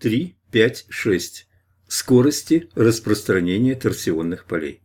3, 5, 6. Скорости распространения торсионных полей.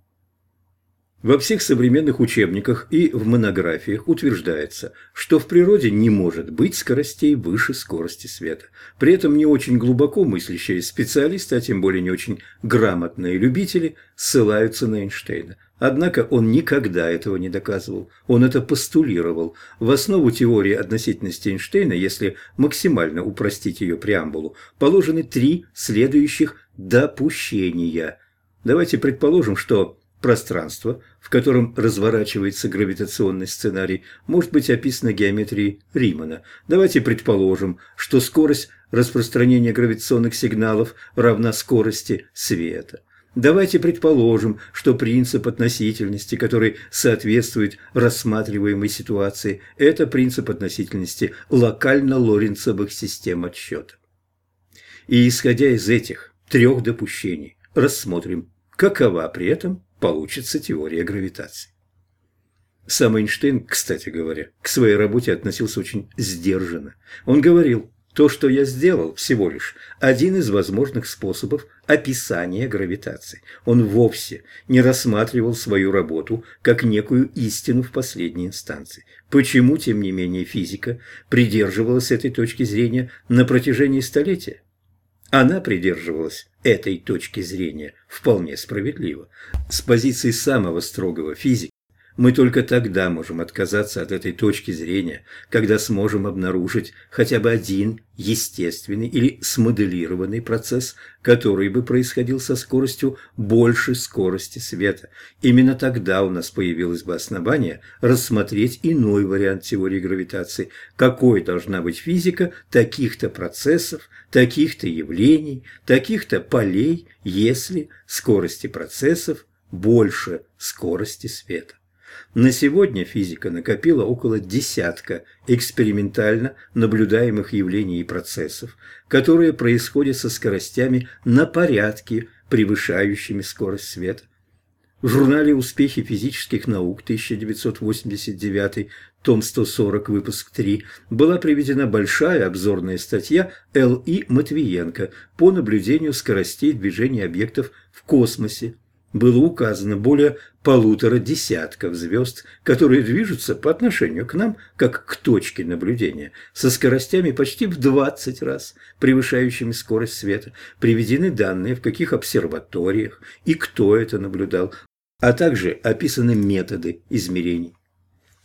Во всех современных учебниках и в монографиях утверждается, что в природе не может быть скоростей выше скорости света. При этом не очень глубоко мыслящие специалисты, а тем более не очень грамотные любители, ссылаются на Эйнштейна. Однако он никогда этого не доказывал, он это постулировал. В основу теории относительности Эйнштейна, если максимально упростить ее преамбулу, положены три следующих допущения. Давайте предположим, что Пространство, в котором разворачивается гравитационный сценарий, может быть описано геометрией Римана. Давайте предположим, что скорость распространения гравитационных сигналов равна скорости света. Давайте предположим, что принцип относительности, который соответствует рассматриваемой ситуации, это принцип относительности локально-лоренцевых систем отсчета. И исходя из этих трех допущений, рассмотрим, какова при этом получится теория гравитации. Сам Эйнштейн, кстати говоря, к своей работе относился очень сдержанно. Он говорил, то, что я сделал, всего лишь один из возможных способов описания гравитации. Он вовсе не рассматривал свою работу как некую истину в последней инстанции. Почему, тем не менее, физика придерживалась этой точки зрения на протяжении столетия? Она придерживалась этой точки зрения вполне справедливо. С позиции самого строгого физика мы только тогда можем отказаться от этой точки зрения, когда сможем обнаружить хотя бы один естественный или смоделированный процесс, который бы происходил со скоростью больше скорости света. Именно тогда у нас появилось бы основание рассмотреть иной вариант теории гравитации, какой должна быть физика таких-то процессов, таких-то явлений, таких-то полей, если скорости процессов больше скорости света. На сегодня физика накопила около десятка экспериментально наблюдаемых явлений и процессов, которые происходят со скоростями на порядке, превышающими скорость света. В журнале «Успехи физических наук» 1989, том 140, выпуск 3, была приведена большая обзорная статья Л.И. Матвиенко по наблюдению скоростей движения объектов в космосе было указано более полутора десятков звезд, которые движутся по отношению к нам, как к точке наблюдения, со скоростями почти в 20 раз, превышающими скорость света. Приведены данные, в каких обсерваториях и кто это наблюдал, а также описаны методы измерений.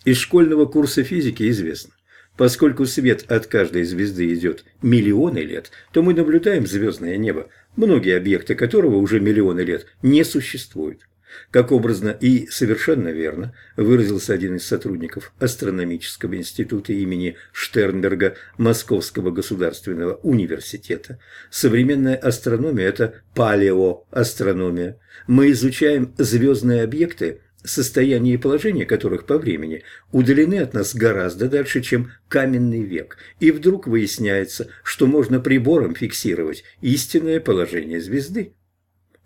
Из школьного курса физики известно, Поскольку свет от каждой звезды идет миллионы лет, то мы наблюдаем звездное небо многие объекты которого уже миллионы лет не существуют. Как образно и совершенно верно выразился один из сотрудников Астрономического института имени Штернберга Московского государственного университета, современная астрономия – это палеоастрономия. Мы изучаем звездные объекты состояние и положение которых по времени удалены от нас гораздо дальше, чем каменный век, и вдруг выясняется, что можно прибором фиксировать истинное положение звезды.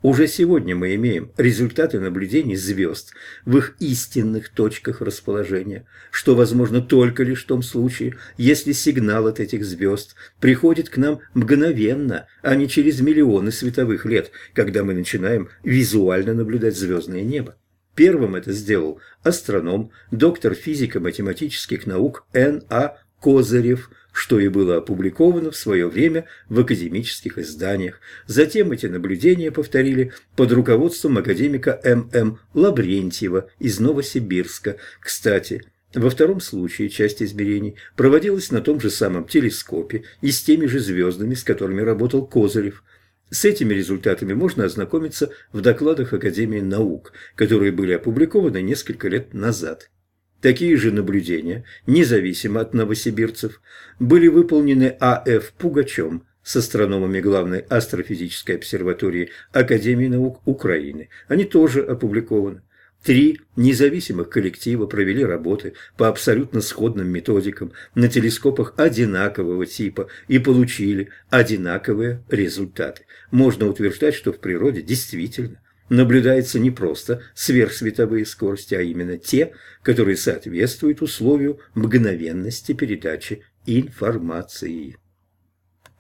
Уже сегодня мы имеем результаты наблюдений звезд в их истинных точках расположения, что возможно только лишь в том случае, если сигнал от этих звезд приходит к нам мгновенно, а не через миллионы световых лет, когда мы начинаем визуально наблюдать звездное небо. Первым это сделал астроном, доктор физико-математических наук Н.А. Козырев, что и было опубликовано в свое время в академических изданиях. Затем эти наблюдения повторили под руководством академика М.М. Лаврентьева из Новосибирска. Кстати, во втором случае часть измерений проводилась на том же самом телескопе и с теми же звездами, с которыми работал Козырев. С этими результатами можно ознакомиться в докладах Академии наук, которые были опубликованы несколько лет назад. Такие же наблюдения, независимо от новосибирцев, были выполнены А.Ф. Пугачем с астрономами главной астрофизической обсерватории Академии наук Украины. Они тоже опубликованы. Три независимых коллектива провели работы по абсолютно сходным методикам на телескопах одинакового типа и получили одинаковые результаты. Можно утверждать, что в природе действительно наблюдается не просто сверхсветовые скорости, а именно те, которые соответствуют условию мгновенности передачи информации.